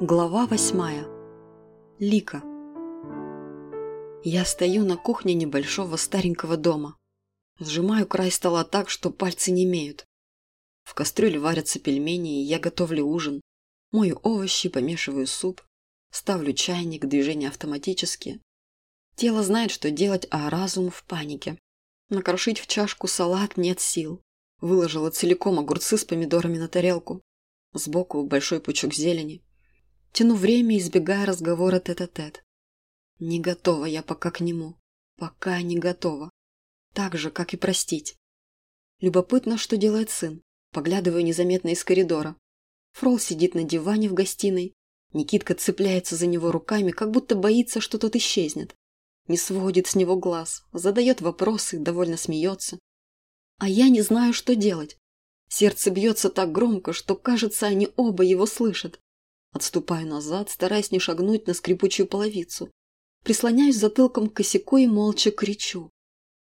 Глава восьмая. Лика. Я стою на кухне небольшого старенького дома. Сжимаю край стола так, что пальцы не имеют. В кастрюле варятся пельмени, я готовлю ужин. Мою овощи, помешиваю суп. Ставлю чайник, движения автоматические. Тело знает, что делать, а разум в панике. Накрошить в чашку салат нет сил. Выложила целиком огурцы с помидорами на тарелку. Сбоку большой пучок зелени. Тяну время, избегая разговора тет-а-тет. -тет. Не готова я пока к нему. Пока не готова. Так же, как и простить. Любопытно, что делает сын. Поглядываю незаметно из коридора. Фрол сидит на диване в гостиной. Никитка цепляется за него руками, как будто боится, что тот исчезнет. Не сводит с него глаз, задает вопросы, довольно смеется. А я не знаю, что делать. Сердце бьется так громко, что, кажется, они оба его слышат. Отступаю назад, стараясь не шагнуть на скрипучую половицу. Прислоняюсь затылком к косяку и молча кричу.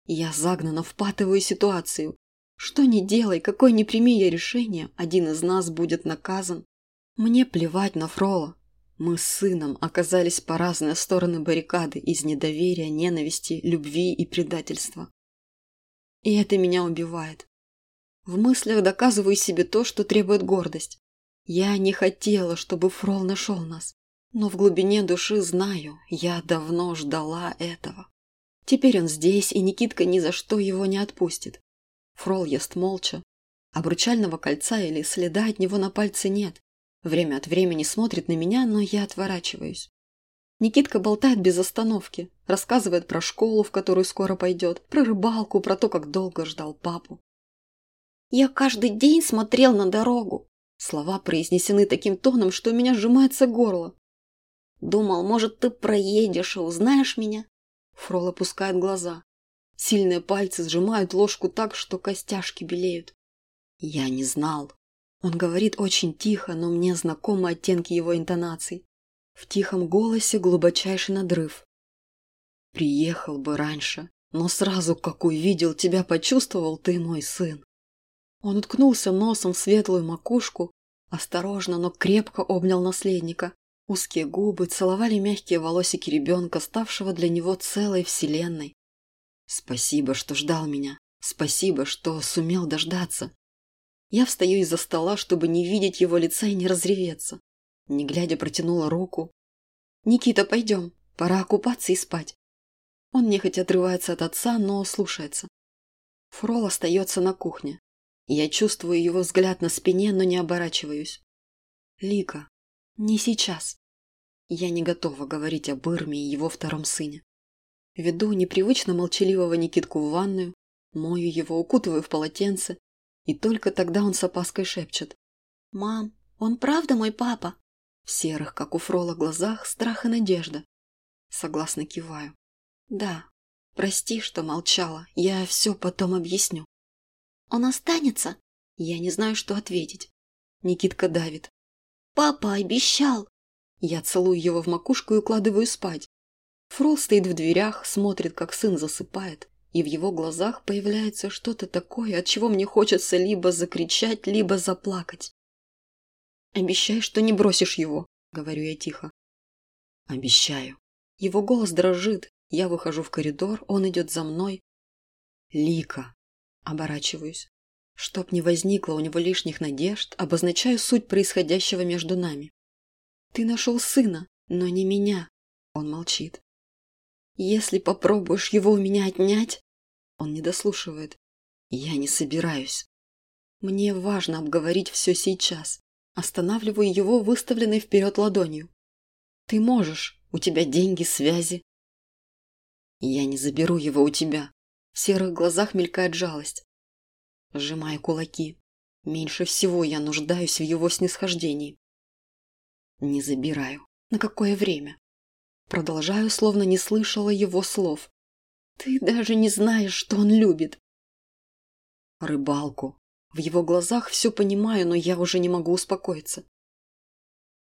Я загнана в патовую ситуацию. Что ни делай, какое ни прими я решение, один из нас будет наказан. Мне плевать на Фрола. Мы с сыном оказались по разные стороны баррикады из недоверия, ненависти, любви и предательства. И это меня убивает. В мыслях доказываю себе то, что требует гордость. Я не хотела, чтобы Фрол нашел нас, но в глубине души знаю, я давно ждала этого. Теперь он здесь, и Никитка ни за что его не отпустит. Фрол ест молча. Обручального кольца или следа от него на пальце нет. Время от времени смотрит на меня, но я отворачиваюсь. Никитка болтает без остановки, рассказывает про школу, в которую скоро пойдет, про рыбалку, про то, как долго ждал папу. «Я каждый день смотрел на дорогу», Слова произнесены таким тоном, что у меня сжимается горло. Думал, может, ты проедешь и узнаешь меня? Фрол опускает глаза. Сильные пальцы сжимают ложку так, что костяшки белеют. Я не знал. Он говорит очень тихо, но мне знакомы оттенки его интонаций. В тихом голосе глубочайший надрыв. Приехал бы раньше, но сразу, как увидел тебя, почувствовал ты мой сын. Он уткнулся носом в светлую макушку, осторожно, но крепко обнял наследника. Узкие губы целовали мягкие волосики ребенка, ставшего для него целой вселенной. Спасибо, что ждал меня. Спасибо, что сумел дождаться. Я встаю из-за стола, чтобы не видеть его лица и не разреветься. Не глядя, протянула руку. «Никита, пойдем. Пора окупаться и спать». Он нехотя отрывается от отца, но слушается. Фрол остается на кухне. Я чувствую его взгляд на спине, но не оборачиваюсь. Лика, не сейчас. Я не готова говорить об Ирме и его втором сыне. Веду непривычно молчаливого Никитку в ванную, мою его, укутываю в полотенце, и только тогда он с опаской шепчет. «Мам, он правда мой папа?» В серых, как у Фрола, глазах страх и надежда. Согласно киваю. «Да, прости, что молчала, я все потом объясню». Он останется? Я не знаю, что ответить. Никитка давит. Папа обещал. Я целую его в макушку и укладываю спать. Фрол стоит в дверях, смотрит, как сын засыпает, и в его глазах появляется что-то такое, от чего мне хочется либо закричать, либо заплакать. «Обещай, что не бросишь его», — говорю я тихо. «Обещаю». Его голос дрожит, я выхожу в коридор, он идет за мной. «Лика», Оборачиваюсь. Чтоб не возникло у него лишних надежд, обозначаю суть происходящего между нами. Ты нашел сына, но не меня. Он молчит. Если попробуешь его у меня отнять... Он не дослушивает. Я не собираюсь. Мне важно обговорить все сейчас. Останавливаю его выставленной вперед ладонью. Ты можешь, у тебя деньги, связи. Я не заберу его у тебя. В серых глазах мелькает жалость. Сжимая кулаки. Меньше всего я нуждаюсь в его снисхождении. Не забираю. На какое время? Продолжаю, словно не слышала его слов. Ты даже не знаешь, что он любит. Рыбалку. В его глазах все понимаю, но я уже не могу успокоиться.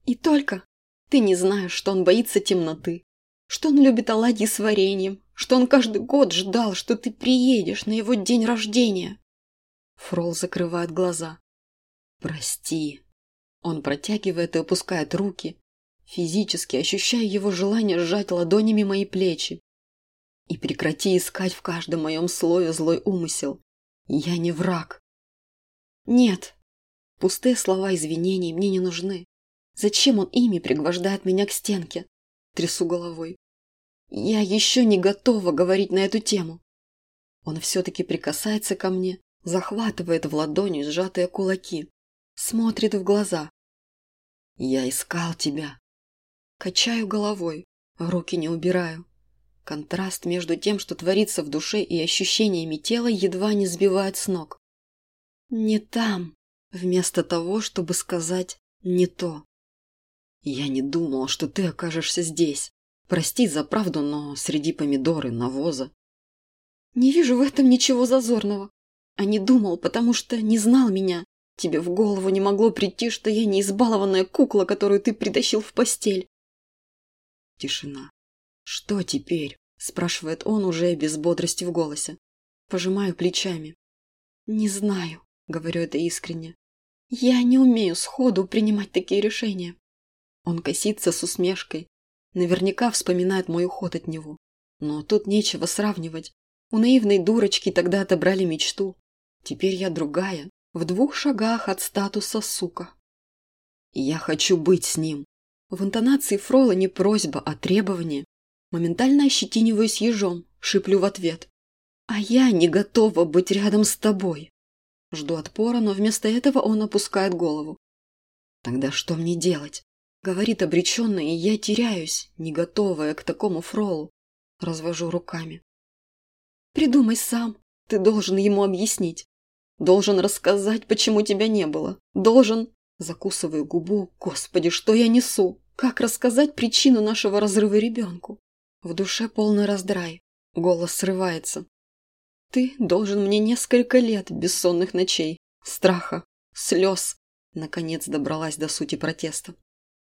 И только ты не знаешь, что он боится темноты, что он любит оладьи с вареньем, что он каждый год ждал, что ты приедешь на его день рождения. Фрол закрывает глаза. Прости. Он протягивает и опускает руки. Физически ощущаю его желание сжать ладонями мои плечи. И прекрати искать в каждом моем слое злой умысел. Я не враг. Нет. Пустые слова извинений мне не нужны. Зачем он ими пригвождает меня к стенке? Трясу головой. Я еще не готова говорить на эту тему. Он все-таки прикасается ко мне, захватывает в ладони сжатые кулаки, смотрит в глаза. Я искал тебя. Качаю головой, руки не убираю. Контраст между тем, что творится в душе и ощущениями тела, едва не сбивает с ног. Не там, вместо того, чтобы сказать «не то». Я не думал, что ты окажешься здесь. Прости за правду, но среди помидоры, навоза. Не вижу в этом ничего зазорного. А не думал, потому что не знал меня. Тебе в голову не могло прийти, что я не избалованная кукла, которую ты притащил в постель. Тишина. Что теперь? Спрашивает он уже без бодрости в голосе. Пожимаю плечами. Не знаю, говорю это искренне. Я не умею сходу принимать такие решения. Он косится с усмешкой. Наверняка вспоминает мой уход от него. Но тут нечего сравнивать. У наивной дурочки тогда отобрали мечту. Теперь я другая, в двух шагах от статуса сука. Я хочу быть с ним. В интонации Фрола не просьба, а требование. Моментально ощетиниваюсь ежом, шиплю в ответ. А я не готова быть рядом с тобой. Жду отпора, но вместо этого он опускает голову. Тогда что мне делать? Говорит обреченно, и я теряюсь, не готовая к такому фролу. Развожу руками. Придумай сам. Ты должен ему объяснить. Должен рассказать, почему тебя не было. Должен... Закусываю губу. Господи, что я несу? Как рассказать причину нашего разрыва ребенку? В душе полный раздрай. Голос срывается. Ты должен мне несколько лет бессонных ночей, страха, слез. Наконец добралась до сути протеста.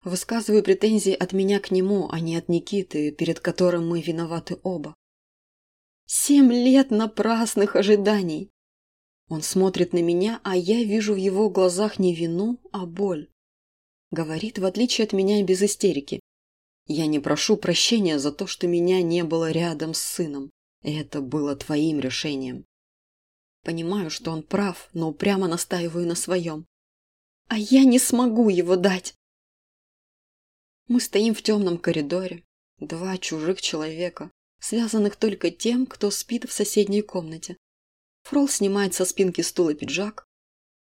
Высказываю претензии от меня к нему, а не от Никиты, перед которым мы виноваты оба. Семь лет напрасных ожиданий. Он смотрит на меня, а я вижу в его глазах не вину, а боль. Говорит, в отличие от меня, без истерики. Я не прошу прощения за то, что меня не было рядом с сыном. Это было твоим решением. Понимаю, что он прав, но упрямо настаиваю на своем. А я не смогу его дать. Мы стоим в темном коридоре. Два чужих человека, связанных только тем, кто спит в соседней комнате. Фрол снимает со спинки стула пиджак.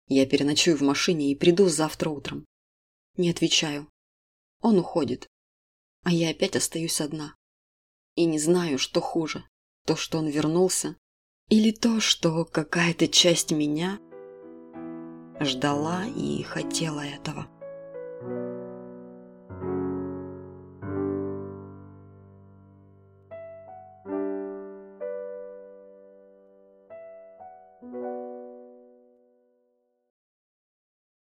Я переночую в машине и приду завтра утром. Не отвечаю. Он уходит. А я опять остаюсь одна. И не знаю, что хуже. То, что он вернулся, или то, что какая-то часть меня ждала и хотела этого.